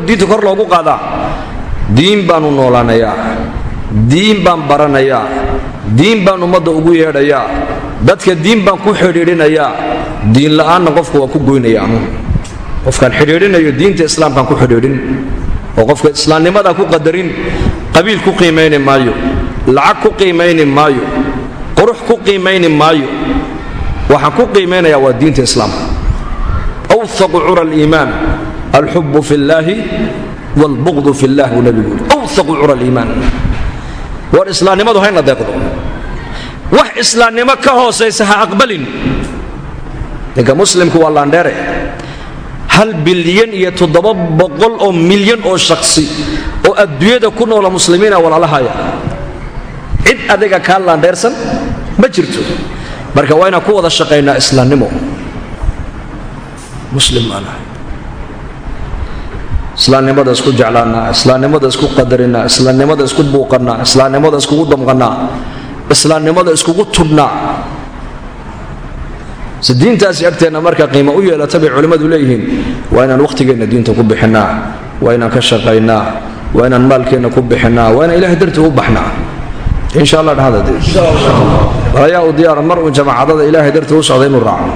Speaker 1: diinta kor loogu qaadaa. Diin baanu noolaanayaa. Diin baan baranayaa. Diin baan ummadda ugu yeedhayaa. Dadka diin baan ku xidhiidhinayaa. Diin la'aanna qofku waa ku goynaya qofkaan xidhiidhinayo diinta islaamkaan ku xidhiidhin. Oo qofka islaamnimadaa ku qadarin. Qabiil ku qiimayni maayo. Lacag ku qiimayni maayo. Qurux ku qiimayni maayo waxaan ku qiimaynayaa waa diinta islaamka awhaqu cura aliimaan. Alxubu fi llaahi waalbuqdu fi llah buu nabigu yuri awhaqu cura aliimaan. War islaamnimadu hayna deeqdo. Wax islaamnimo ka hoosaysa ha aqbalin. Ninka muslimku waa laandheere. Hal bilyan iyo toddoba boqol oo milyan oo shaksi oo adduunyada ku noola muslimiina walaalahaya cid adiga kaa laandheersan ma jirto marka waa inaan ku wada shaqaynaa islaamnimo muslim baan ahay islaamnimada isku jeclaannaa islaamnimada isku qadarinaa islaamnimada isku buuqannaa islaamnimada iskugu damqannaa islaamnimada iskugu tudhnaa. Si diintaasi agteenna marka qiimo u yeelata bay culimmadu leeyihiin waa inaan wakhtigeenna diinta ku bixinnaa waa inaan ka shaqaynaa waa inaan maalkeenna ku bixinnaa waa inaan ilahay dartii u baxnaa insha allah dhahda ayaa u diyaara mar uun jamaacadada ilaahay dartii u socda inuu raaco.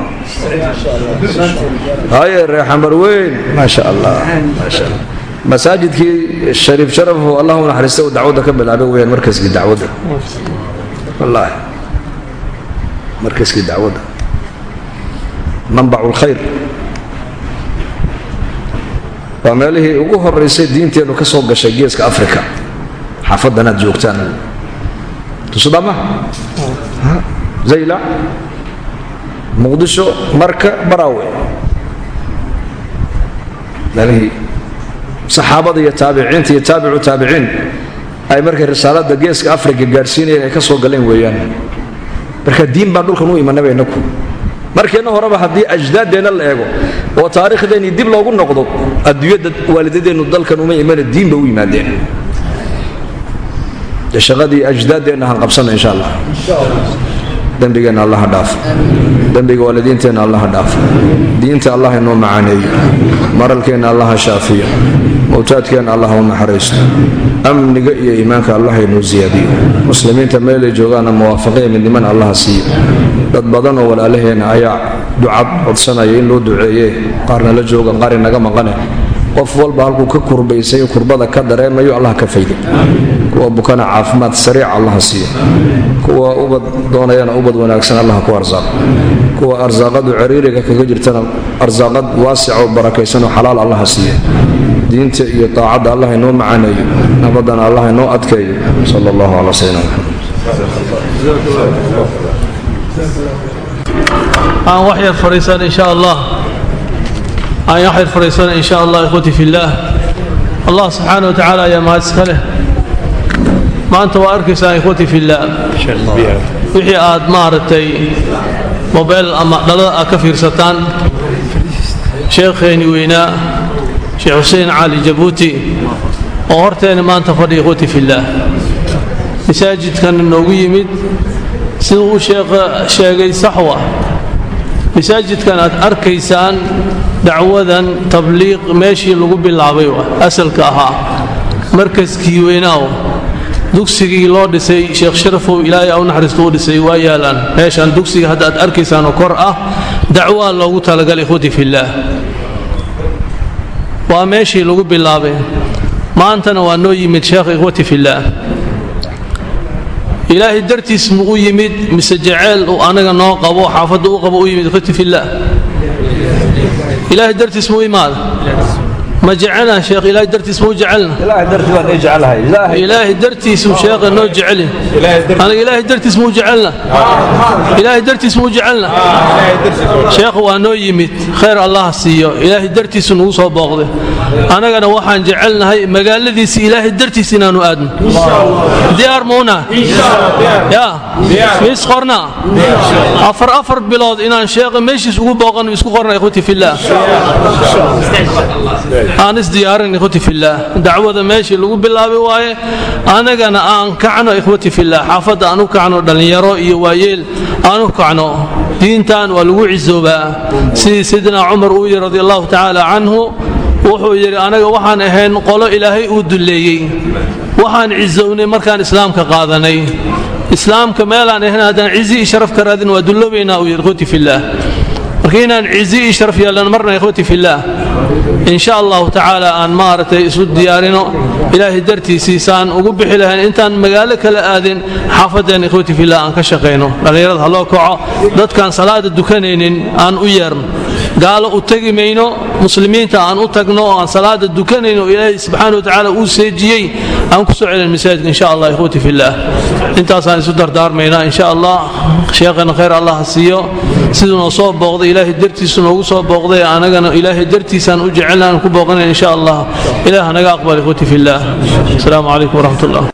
Speaker 1: Haye reexamar weyn. Maasha allah maasha allah masaajidkii shariif sharafu allahu naxariista uu dacwadda ka bilaabay weyaan markaskii dacwadda. Wallaahi markaskii dacwadda. Manbacu lkhayr waa meelihii ugu horaysay diinteennu ka soo gashay geeska africa xaafadanaad joogtaan tusudama zayla muqdisho marka baraawe. Meelihii saxaabada iyo taabiciinta iyo taabicu taabiciin ay markay risaalada geeska afrika gaadhsiinayeen ay ka soo galeen weeyaan. Marka diin baan dhulkan u imanaba inaku markeenna horeba haddii ajdaaddeenna la eego oo taariikhdeennii dib loogu noqdo adduunyadda waalidadeennu dalkan uma imana diinba u yimaadeen. dee shaqadii ajdaaddeenna han qabsana insha allah. Dembigeenna allaha dhaaf. Dembiga waalidiinteenna allaha dhaaf. Diinta allah inoo macaaneeyo maralkeenna allaha shaafiyo. Mowtaadkeenna allah u naxariisto amniga iyo iimaanka allah inuu siyaadiyo muslimiinta meelay joogaana muwaafaqiya midniman allaha siiyo. Dad badan oo walaalaheenna ayaa ducad codsanaya in loo duceeye qaarna la jooga qaar inaga maqane qof walba halkuu ka kurbaysay kurbada ka dareemayo allah ka faydo kuwa bukana caafimaad sariic allaha siiyo. Kuwa ubad doonayana ubad wanaagsan allah ku arsaaqo. Kuwa arsaaqadu ciriiriga kaga jirtana arsaaqad waasic oo barakaysan oo xalaal allaha siiyo. Diinta iyo taacadda allah inoo macaaneeyo nabadana allah inoo adkeeyo. Sal allahu calaa sayidina
Speaker 2: aan wax yar fadhiisan insha allah aan wax yar fadhiisan insha allah ikhwati fillaah allah subxaana wa tacaala ayaa mahad iska maanta waa arkaysaan ikhwati fillaah wixii aad maaragtay mobeyl ama dhalada ka fiirsataan. Sheekheeni weynaa sheekh xuseen cali jabuuti. Oo horteena maanta fadhiya ikhwati fillaah masaajidkan noogu yimid. Siduu uu sheekha sheegay saxwa masaajidkan aad arkaysaan dacwadan tabliiq meeshii lagu bilaabay asalka ahaa. Markaskii weynaaw dugsigii loo dhisay sheekh sharafow ilaahay u naxariisto u dhisay waa yaalaan. Meeshan dugsiga hadda aad arkaysaan oo kor ah dacwaa loogu talagalay ikhwati fillaah waa meeshii lagu bilaabay. Maantana waa noo yimid sheekha ikhwati fillaah ilaahay dartiis mu u yimid mise jaceyl uu anaga noo qabo xaafadda u qabo u yimid fillaah ilaahay dartiis mu u imaada ma jecelna sheekh ilaahay dartiis mu u jecelna? Ilaahay dartiisuu sheekha noo jeceli aniga ilaahay dartiis mu u jecelna? Ilaahay dartiis mu u jecelna? Sheekh waa noo yimid. Khayr allah siiyo. Ilaahay dartiisu nagu soo booqday. Annagana waxaan jecelnahay magaaladiisi ilaahay dartiis inaanu aadno. Diyaar muuna ya. Miis qorna? Afar afar bilood inaan sheekha meeshiis ugu booqano isku qorna ikhwati fillaah aan isdiyaarin ikhwati fillaah dacwada meeshii lagu bilaabay waaye annagana aan kacno ikhwati fillaah xaafadda aan u kacno dhallinyaro iyo waayeel aan u kacno. Diintan waa lagu cisoobaa sidii sidina cumar uu yidhi radi allahu tacaala canhu wuxuu yidhi anaga waxaan ahayn qolo ilaahay uu dulleeyey. Waxaan cisownay markaan islaamka qaadanay. Islaamka meelaan ahayn haddaan cizi iyo sharaf ka raadin waa dulloobaynaa uu yidhi ikhwati fillaah marka inaan cizi iyo sharaf marna ikhwati fillaah in sha allahu tacaala aan maaragtay isu diyaarino. Ilaahay dartiisiisaan ugu bixi lahayn. Intaan magaalo kala aadin xaafadeen ikhwati fillah aan ka shaqayno dhallinyarada ha loo kaco. Dadkaan salaada dukanaynin aan u yeerno gaalo u tegi mayno muslimiinta aan u tagno oo aan salaada dukanayno ilaahay subxaana wa tacaala uu seejiyey aan ku soo celin masaajidka in sha allah ikhwati fillaah intaasaan isu dardaarmaynaa in sha allah. Sheekhana khayr allah ha siiyo. Siduu noo soo booqday ilaahay dartiisu noogu soo booqday anagana ilaahay dartiisaan u jecelna aan ku booqanayn in sha allah. Ilaah naga aqbal ikhwati fillaah asalaamu calaykum waraxmat